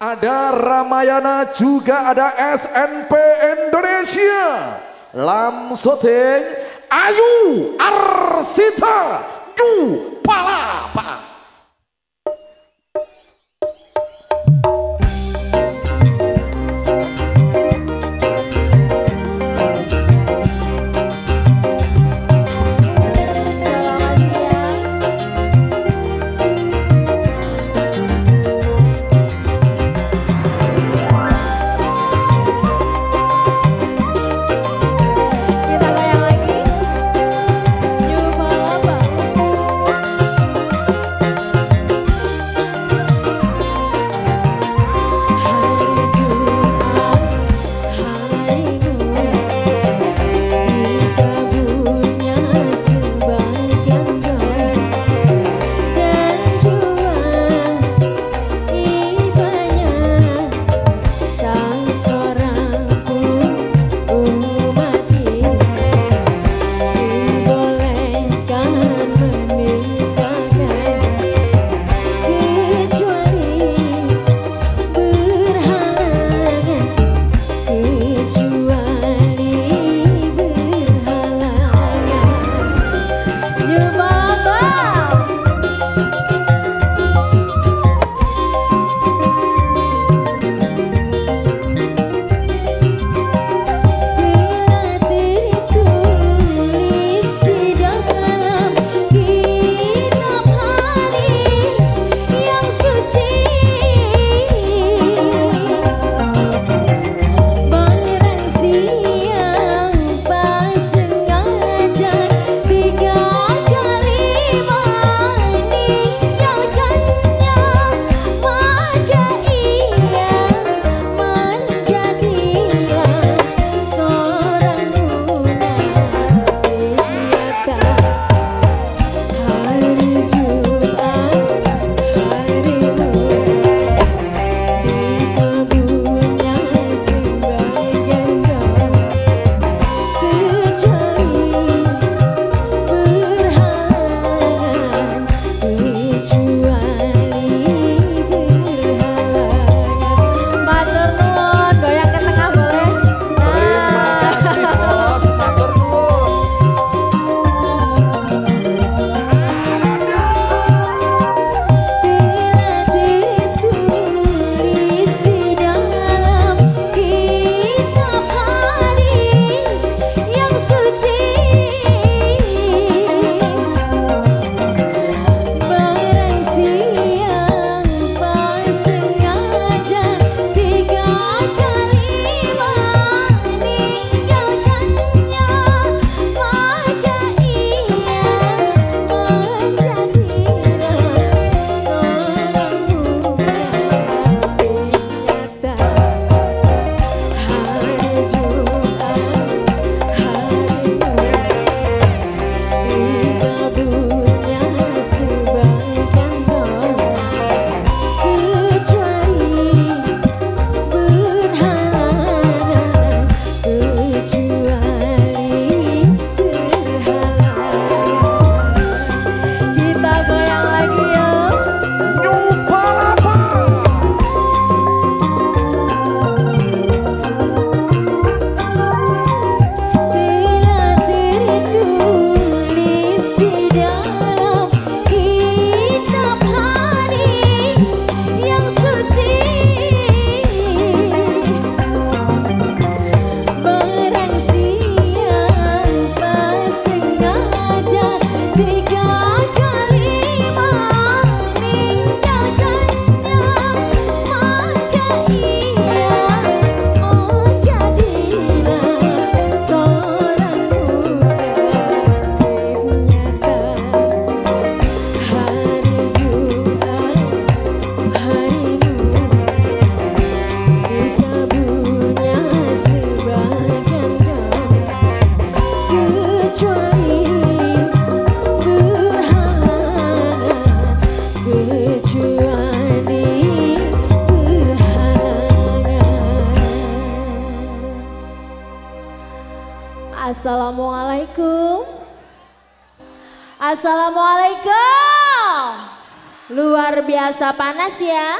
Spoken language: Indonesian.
ada Ramayana, juga ada SNP Indonesia. Lam syuting Ayu Arsita Yu Palapa. Assalamualaikum. Assalamualaikum. Luar biasa panas ya.